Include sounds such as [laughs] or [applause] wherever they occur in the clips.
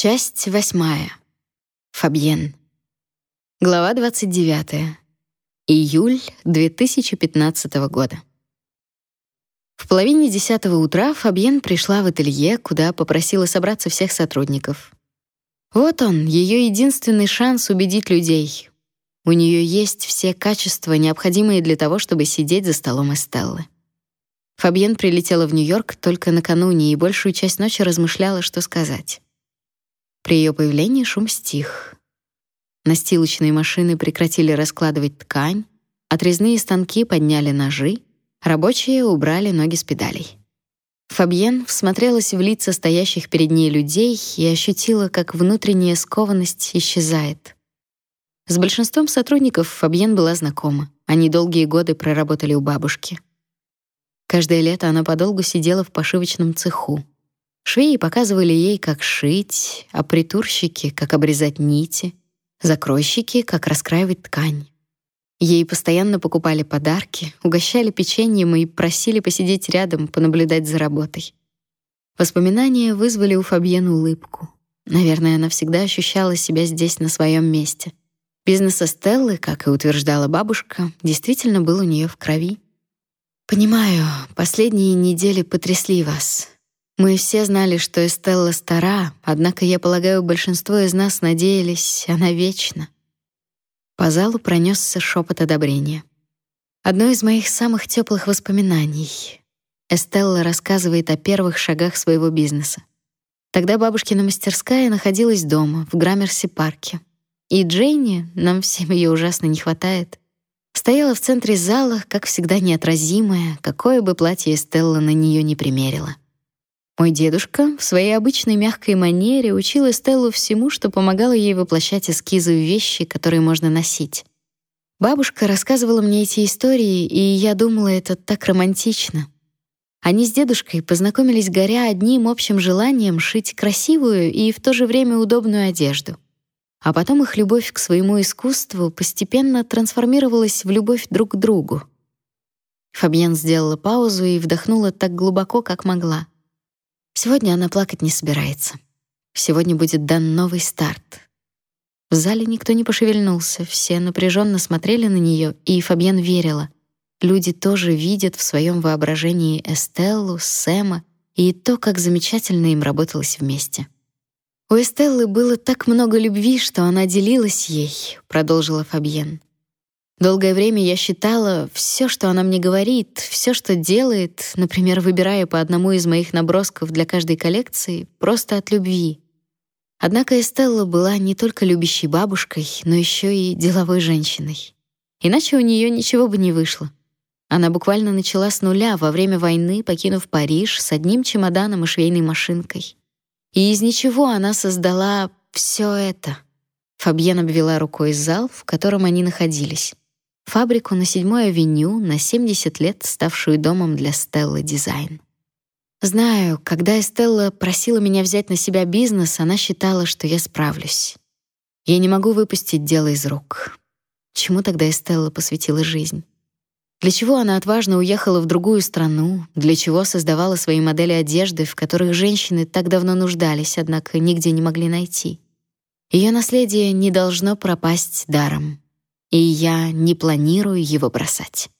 Часть восьмая. Фабьен. Глава 29. Июль 2015 года. В половине десятого утра Фабьен пришла в ателье, куда попросила собраться всех сотрудников. Вот он, ее единственный шанс убедить людей. У нее есть все качества, необходимые для того, чтобы сидеть за столом Эстеллы. Фабьен прилетела в Нью-Йорк только накануне и большую часть ночи размышляла, что сказать. При ее появлении шум стих. Настилочные машины прекратили раскладывать ткань, отрезные станки подняли ножи, рабочие убрали ноги с педалей. Фабьен всмотрелась в лица стоящих перед ней людей и ощутила, как внутренняя скованность исчезает. С большинством сотрудников Фабьен была знакома. Они долгие годы проработали у бабушки. Каждое лето она подолгу сидела в пошивочном цеху. Швеи показывали ей, как шить, а притурщики — как обрезать нити, закройщики — как раскраивать ткань. Ей постоянно покупали подарки, угощали печеньем и просили посидеть рядом, понаблюдать за работой. Воспоминания вызвали у Фабьен улыбку. Наверное, она всегда ощущала себя здесь на своем месте. Бизнес Стеллы, как и утверждала бабушка, действительно был у нее в крови. Понимаю, последние недели потрясли вас. Мы все знали, что Эстелла стара, однако, я полагаю, большинство из нас надеялись, она вечна. По залу пронесся шепот одобрения. Одно из моих самых теплых воспоминаний. Эстелла рассказывает о первых шагах своего бизнеса. Тогда бабушкина мастерская находилась дома, в Граммерси-парке. И Джейни, нам всем ее ужасно не хватает, стояла в центре зала, как всегда неотразимая, какое бы платье Эстелла на нее не примерила. Мой дедушка в своей обычной мягкой манере учил Эстеллу всему, что помогало ей воплощать эскизы в вещи, которые можно носить. Бабушка рассказывала мне эти истории, и я думала, это так романтично. Они с дедушкой познакомились горя одним общим желанием шить красивую и в то же время удобную одежду. А потом их любовь к своему искусству постепенно трансформировалась в любовь друг к другу. Фабьен сделала паузу и вдохнула так глубоко, как могла — Сегодня она плакать не собирается. Сегодня будет дан новый старт. В зале никто не пошевельнулся, все напряженно смотрели на нее, и Фабьен верила. Люди тоже видят в своем воображении Эстеллу, Сэма и то, как замечательно им работалось вместе. У Эстеллы было так много любви, что она делилась ей, продолжила Фабьен. Долгое время я считала, все, что она мне говорит, все, что делает, например, выбирая по одному из моих набросков для каждой коллекции, просто от любви. Однако Эстелла была не только любящей бабушкой, но еще и деловой женщиной. Иначе у нее ничего бы не вышло. Она буквально начала с нуля во время войны, покинув Париж с одним чемоданом и швейной машинкой. И из ничего она создала все это. Фабьен обвела рукой зал, в котором они находились фабрику на 7-й авеню, на 70 лет ставшую домом для Стеллы Дизайн. Знаю, когда Эстелла просила меня взять на себя бизнес, она считала, что я справлюсь. Я не могу выпустить дело из рук. Чему тогда Эстелла посвятила жизнь? Для чего она отважно уехала в другую страну? Для чего создавала свои модели одежды, в которых женщины так давно нуждались, однако нигде не могли найти? Ее наследие не должно пропасть даром и я не планирую его бросать.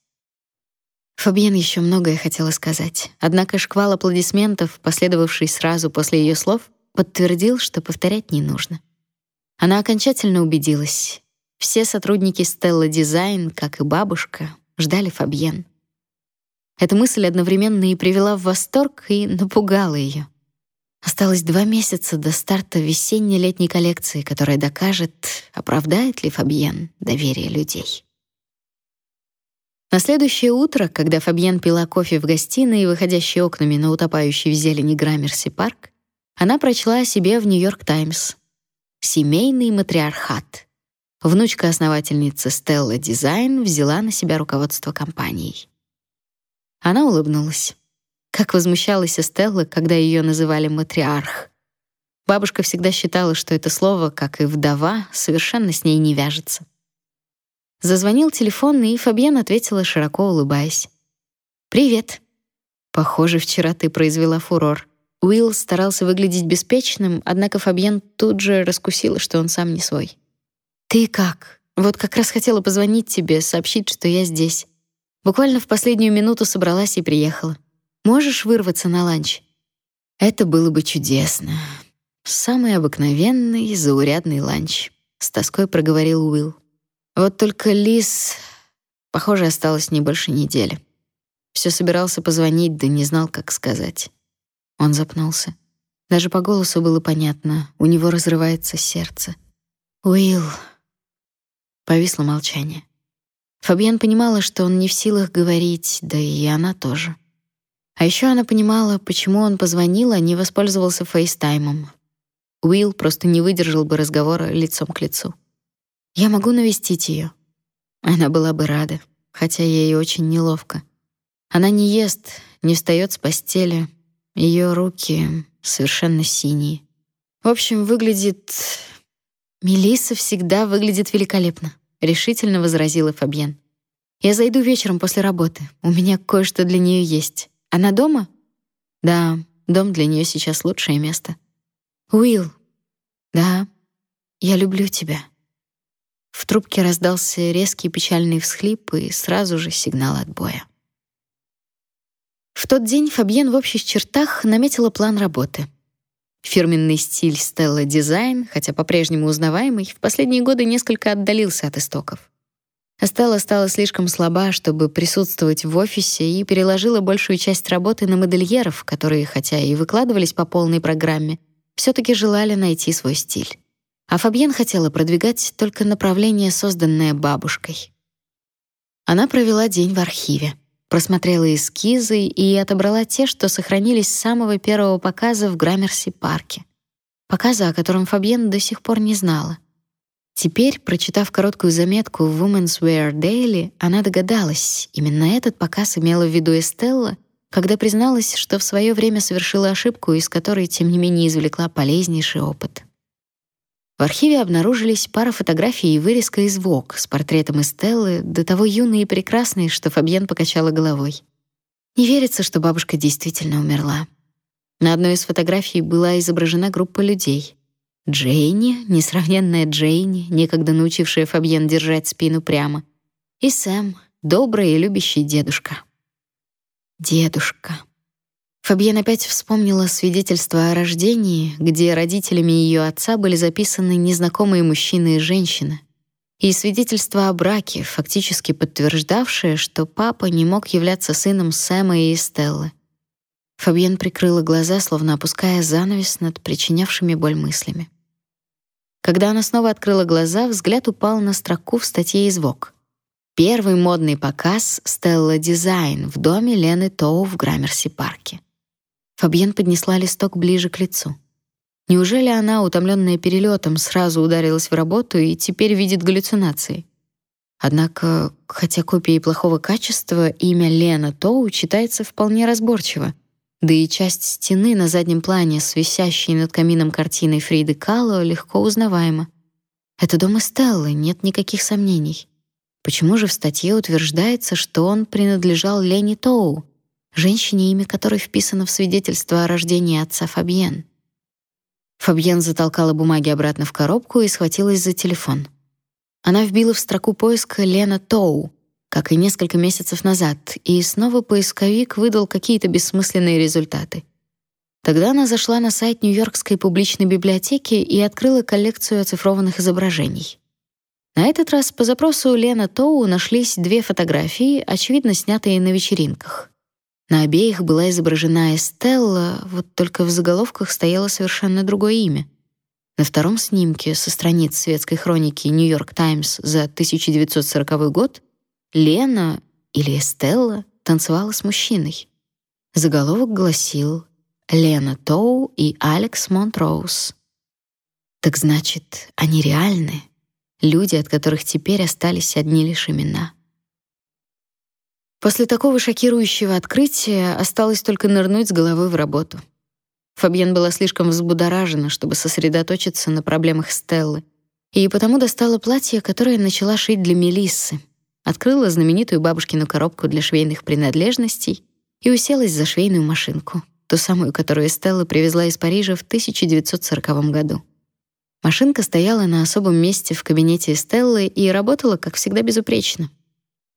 Фабиен еще многое хотела сказать, однако шквал аплодисментов, последовавший сразу после ее слов, подтвердил, что повторять не нужно. Она окончательно убедилась. Все сотрудники Stella Design, как и бабушка, ждали Фабьен. Эта мысль одновременно и привела в восторг, и напугала ее. Осталось два месяца до старта весенне-летней коллекции, которая докажет, оправдает ли Фабьен доверие людей. На следующее утро, когда Фабьен пила кофе в гостиной, выходящей окнами на утопающий в зелени Граммерси парк, она прочла о себе в Нью-Йорк Таймс. Семейный матриархат. Внучка основательницы Стелла Дизайн взяла на себя руководство компанией. Она улыбнулась. Как возмущалась Эстелла, когда ее называли матриарх. Бабушка всегда считала, что это слово, как и вдова, совершенно с ней не вяжется. Зазвонил телефон, и Фабьен ответила, широко улыбаясь. «Привет. Похоже, вчера ты произвела фурор. Уилл старался выглядеть беспечным, однако Фабьен тут же раскусила, что он сам не свой. «Ты как? Вот как раз хотела позвонить тебе, сообщить, что я здесь. Буквально в последнюю минуту собралась и приехала. Можешь вырваться на ланч?» «Это было бы чудесно. Самый обыкновенный, заурядный ланч», — с тоской проговорил Уилл. «Вот только Лис, похоже, осталось не больше недели. Все собирался позвонить, да не знал, как сказать». Он запнулся. Даже по голосу было понятно, у него разрывается сердце. «Уилл...» Повисло молчание. Фабьен понимала, что он не в силах говорить, да и она тоже. А еще она понимала, почему он позвонил, а не воспользовался фейстаймом. Уилл просто не выдержал бы разговора лицом к лицу. «Я могу навестить ее. Она была бы рада, хотя ей очень неловко. Она не ест, не встает с постели, ее руки совершенно синие. В общем, выглядит... Мелисса всегда выглядит великолепно, решительно возразила Фабьен. Я зайду вечером после работы. У меня кое-что для нее есть. Она дома? Да, дом для нее сейчас лучшее место. Уилл. Да. Я люблю тебя. В трубке раздался резкий печальный всхлип и сразу же сигнал отбоя. В тот день Фабьен в общих чертах наметила план работы. Фирменный стиль Stella Design, хотя по-прежнему узнаваемый, в последние годы несколько отдалился от истоков. Стелла стала слишком слаба, чтобы присутствовать в офисе и переложила большую часть работы на модельеров, которые, хотя и выкладывались по полной программе, все таки желали найти свой стиль. А Фабьен хотела продвигать только направление, созданное бабушкой. Она провела день в архиве просмотрела эскизы и отобрала те, что сохранились с самого первого показа в Граммерси-парке. Показа, о котором Фабьен до сих пор не знала. Теперь, прочитав короткую заметку в Women's Wear Daily, она догадалась, именно этот показ имела в виду Эстелла, когда призналась, что в свое время совершила ошибку, из которой, тем не менее, извлекла полезнейший опыт. В архиве обнаружились пара фотографий и вырезка из Vogue с портретом Эстеллы, до того юной и прекрасной, что Фабьен покачала головой. Не верится, что бабушка действительно умерла. На одной из фотографий была изображена группа людей. Джейни, несравненная Джейни, некогда научившая Фабьен держать спину прямо, и Сэм, добрый и любящий дедушка. Дедушка. Фабьен опять вспомнила свидетельство о рождении, где родителями ее отца были записаны незнакомые мужчины и женщины, и свидетельство о браке, фактически подтверждавшее, что папа не мог являться сыном Сэма и Эстеллы. Фабьен прикрыла глаза, словно опуская занавес над причинявшими боль мыслями. Когда она снова открыла глаза, взгляд упал на строку в статье из Vogue. Первый модный показ Stella Design в доме Лены Тоу в Граммерси-парке. Фабьен поднесла листок ближе к лицу. Неужели она, утомленная перелетом, сразу ударилась в работу и теперь видит галлюцинации? Однако, хотя копии плохого качества, имя Лена Тоу читается вполне разборчиво. Да и часть стены на заднем плане с висящей над камином картиной Фриды Кало легко узнаваема. Это дом Эстеллы, нет никаких сомнений. Почему же в статье утверждается, что он принадлежал Лене Тоу? женщине, имя которой вписано в свидетельство о рождении отца Фабьен. Фабьен затолкала бумаги обратно в коробку и схватилась за телефон. Она вбила в строку поиска Лена Тоу, как и несколько месяцев назад, и снова поисковик выдал какие-то бессмысленные результаты. Тогда она зашла на сайт Нью-Йоркской публичной библиотеки и открыла коллекцию оцифрованных изображений. На этот раз по запросу Лена Тоу нашлись две фотографии, очевидно снятые на вечеринках. На обеих была изображена Эстелла, вот только в заголовках стояло совершенно другое имя. На втором снимке со страниц светской хроники Нью-Йорк Таймс за 1940 год Лена или Эстелла танцевала с мужчиной. Заголовок гласил «Лена Тоу и Алекс Монтроуз». Так значит, они реальны, люди, от которых теперь остались одни лишь имена — После такого шокирующего открытия осталось только нырнуть с головой в работу. Фабьен была слишком взбудоражена, чтобы сосредоточиться на проблемах Стеллы, и потому достала платье, которое начала шить для Мелиссы, открыла знаменитую бабушкину коробку для швейных принадлежностей и уселась за швейную машинку. ту самую, которую Стелла привезла из Парижа в 1940 году. Машинка стояла на особом месте в кабинете Стеллы и работала, как всегда, безупречно.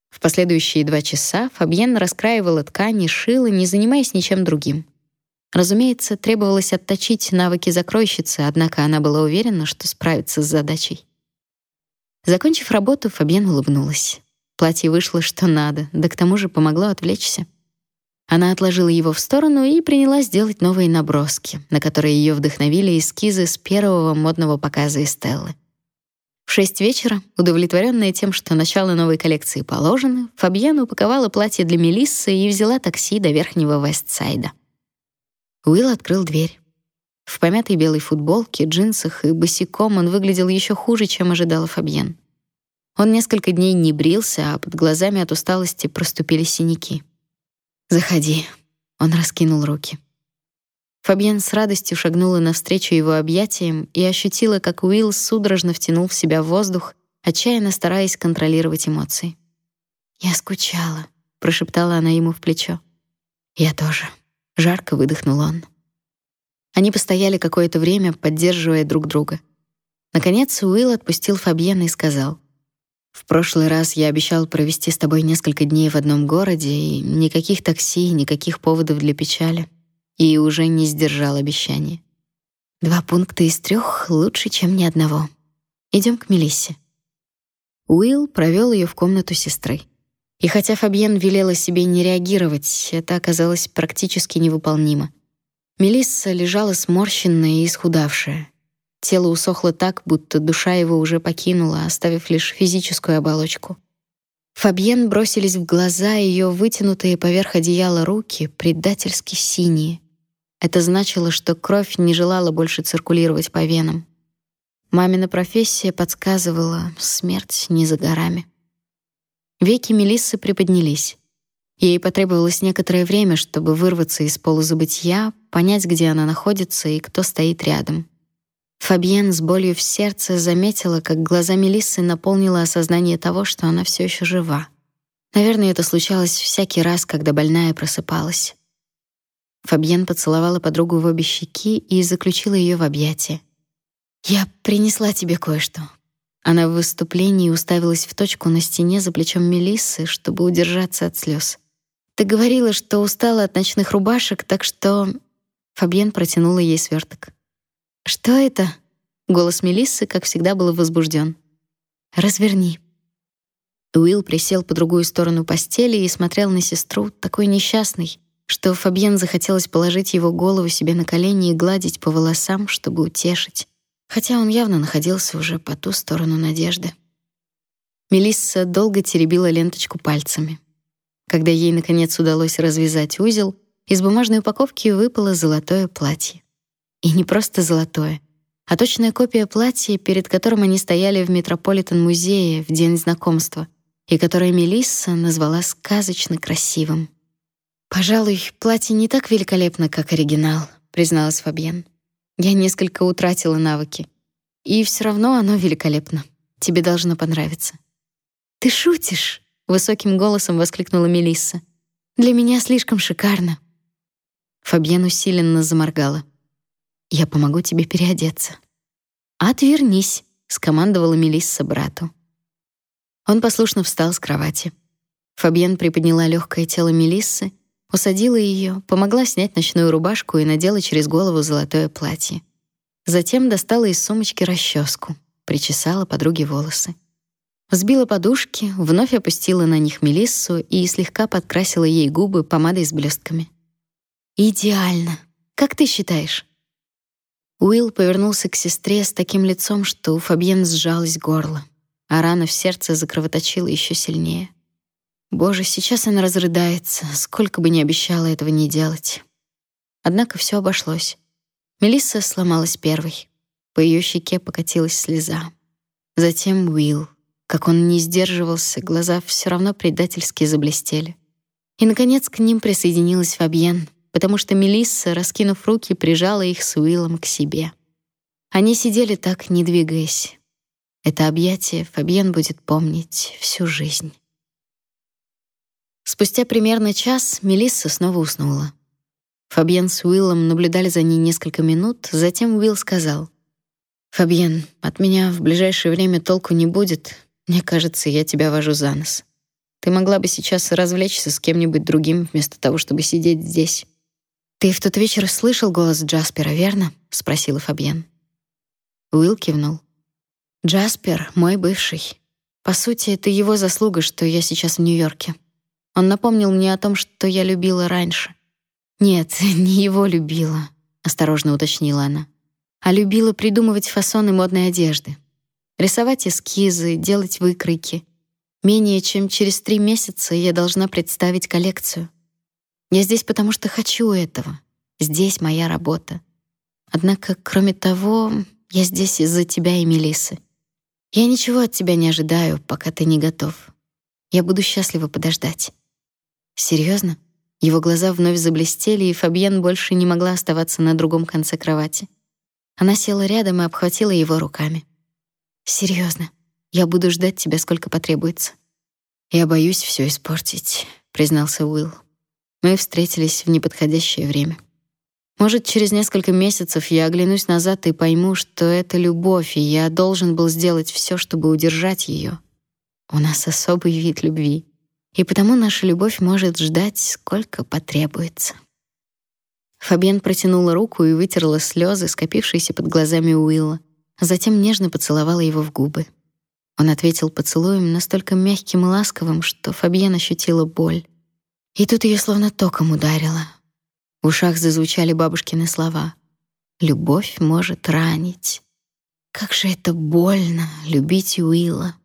В последующие два часа Фабьен раскраивала ткани, шила, не занимаясь ничем другим. Разумеется, требовалось отточить навыки закройщицы, однако она была уверена, что справится с задачей. Закончив работу, Фабьен улыбнулась. Платье вышло что надо, да к тому же помогло отвлечься. Она отложила его в сторону и принялась делать новые наброски, на которые ее вдохновили эскизы с первого модного показа Эстеллы. В шесть вечера, удовлетворенная тем, что начало новой коллекции положено, Фабьен упаковала платье для Мелиссы и взяла такси до верхнего Вестсайда. Уилл открыл дверь. В помятой белой футболке, джинсах и босиком он выглядел еще хуже, чем ожидала Фабьен. Он несколько дней не брился, а под глазами от усталости проступили синяки. «Заходи». Он раскинул руки. Фабьен с радостью шагнула навстречу его объятиям и ощутила, как Уилл судорожно втянул в себя воздух, отчаянно стараясь контролировать эмоции. «Я скучала», — прошептала она ему в плечо. «Я тоже», — жарко выдохнул он. Они постояли какое-то время, поддерживая друг друга. Наконец Уилл отпустил Фабьена и сказал — в прошлый раз я обещал провести с тобой несколько дней в одном городе, и никаких такси, никаких поводов для печали. И уже не сдержал обещания. Два пункта из трех лучше, чем ни одного. Идем к Мелиссе. Уилл провел ее в комнату сестры. И хотя Фабьен велела себе не реагировать, это оказалось практически невыполнимо. Мелисса лежала сморщенная и исхудавшая. Тело усохло так, будто душа его уже покинула, оставив лишь физическую оболочку. Фабьен бросились в глаза ее вытянутые поверх одеяла руки, предательски синие. Это значило, что кровь не желала больше циркулировать по венам. Мамина профессия подсказывала, смерть не за горами. Веки Мелиссы приподнялись. Ей потребовалось некоторое время, чтобы вырваться из полузабытия, понять, где она находится и кто стоит рядом. Фабьен с болью в сердце заметила, как глаза Мелиссы наполнило осознание того, что она все еще жива. Наверное, это случалось всякий раз, когда больная просыпалась. Фабьен поцеловала подругу в обе щеки и заключила ее в объятия. «Я принесла тебе кое-что». Она в выступлении уставилась в точку на стене за плечом Мелиссы, чтобы удержаться от слез. «Ты говорила, что устала от ночных рубашек, так что...» Фабьен протянула ей сверток. Что это? Голос Мелиссы, как всегда, был возбужден. Разверни. Уилл присел по другую сторону постели и смотрел на сестру, такой несчастный, что Фабьен захотелось положить его голову себе на колени и гладить по волосам, чтобы утешить, хотя он явно находился уже по ту сторону надежды. Мелисса долго теребила ленточку пальцами. Когда ей наконец удалось развязать узел, из бумажной упаковки выпало золотое платье. И не просто золотое, а точная копия платья, перед которым они стояли в Метрополитен-музее в день знакомства, и которое Мелисса назвала сказочно красивым. «Пожалуй, платье не так великолепно, как оригинал», — призналась Фабьен. «Я несколько утратила навыки. И все равно оно великолепно. Тебе должно понравиться». «Ты шутишь?» — высоким голосом воскликнула Мелисса. «Для меня слишком шикарно». Фабьен усиленно заморгала. Я помогу тебе переодеться. Отвернись, скомандовала Мелисса брату. Он послушно встал с кровати. Фабьен приподняла легкое тело Мелиссы, усадила ее, помогла снять ночную рубашку и надела через голову золотое платье. Затем достала из сумочки расческу, причесала подруге волосы. Взбила подушки, вновь опустила на них Мелиссу и слегка подкрасила ей губы помадой с блестками. Идеально. Как ты считаешь? Уилл повернулся к сестре с таким лицом, что у Фабьен сжалось горло, а рана в сердце закровоточила еще сильнее. Боже, сейчас она разрыдается, сколько бы ни обещала этого не делать. Однако все обошлось. Мелисса сломалась первой. По ее щеке покатилась слеза. Затем Уилл. Как он не сдерживался, глаза все равно предательски заблестели. И наконец к ним присоединилась Фабьен, потому что Мелисса, раскинув руки, прижала их с Уиллом к себе. Они сидели так, не двигаясь. Это объятие Фабьен будет помнить всю жизнь. Спустя примерно час Мелисса снова уснула. Фабьен с Уиллом наблюдали за ней несколько минут, затем Уилл сказал: "Фабьен, от меня в ближайшее время толку не будет. Мне кажется, я тебя вожу за нос. Ты могла бы сейчас развлечься с кем-нибудь другим вместо того, чтобы сидеть здесь". «Ты в тот вечер слышал голос Джаспера, верно?» — спросила Фабьен. Уилл кивнул. «Джаспер — мой бывший. По сути, это его заслуга, что я сейчас в Нью-Йорке. Он напомнил мне о том, что я любила раньше. Нет, [laughs] не его любила, осторожно уточнила она, а любила придумывать фасоны модной одежды, рисовать эскизы, делать выкройки. Менее чем через три месяца я должна представить коллекцию. Я здесь потому, что хочу этого. Здесь моя работа. Однако, кроме того, я здесь из-за тебя и Мелисы. Я ничего от тебя не ожидаю, пока ты не готов. Я буду счастлива подождать. Серьезно? Его глаза вновь заблестели, и Фабьен больше не могла оставаться на другом конце кровати. Она села рядом и обхватила его руками. Серьезно, я буду ждать тебя сколько потребуется. Я боюсь все испортить, признался Уилл. Мы встретились в неподходящее время. Может, через несколько месяцев я оглянусь назад и пойму, что это любовь, и я должен был сделать все, чтобы удержать ее. У нас особый вид любви, и потому наша любовь может ждать, сколько потребуется. Фабиан протянула руку и вытерла слезы, скопившиеся под глазами Уилла, а затем нежно поцеловала его в губы. Он ответил поцелуем настолько мягким и ласковым, что Фабиан ощутила боль. И тут ее словно током ударило. В ушах зазвучали бабушкины слова. «Любовь может ранить». Как же это больно любить Уилла.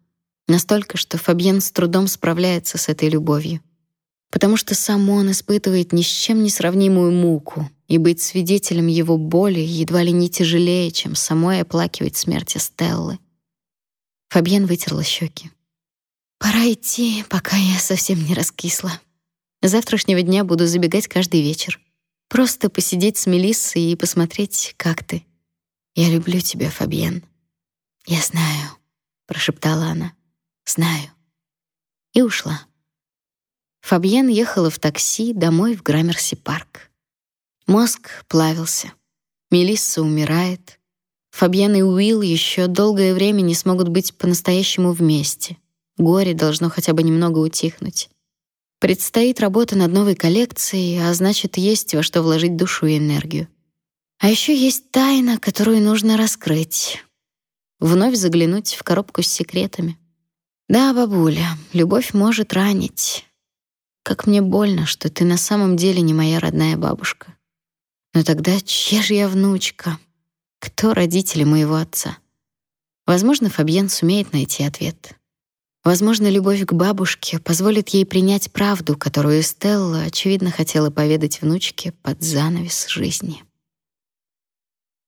Настолько, что Фабьен с трудом справляется с этой любовью. Потому что сам он испытывает ни с чем не сравнимую муку, и быть свидетелем его боли едва ли не тяжелее, чем самой оплакивать смерть Стеллы. Фабьен вытерла щеки. «Пора идти, пока я совсем не раскисла. Завтрашнего дня буду забегать каждый вечер. Просто посидеть с Мелиссой и посмотреть, как ты. Я люблю тебя, Фабьен. Я знаю, прошептала она. Знаю. И ушла. Фабьен ехала в такси домой в Граммерси-парк. Мозг плавился. Мелисса умирает. Фабьен и Уилл еще долгое время не смогут быть по-настоящему вместе. Горе должно хотя бы немного утихнуть. Предстоит работа над новой коллекцией, а значит, есть во что вложить душу и энергию. А еще есть тайна, которую нужно раскрыть. Вновь заглянуть в коробку с секретами. Да, бабуля, любовь может ранить. Как мне больно, что ты на самом деле не моя родная бабушка. Но тогда чья же я внучка? Кто родители моего отца? Возможно, Фабьен сумеет найти ответ. Возможно, любовь к бабушке позволит ей принять правду, которую Стелла, очевидно, хотела поведать внучке под занавес жизни.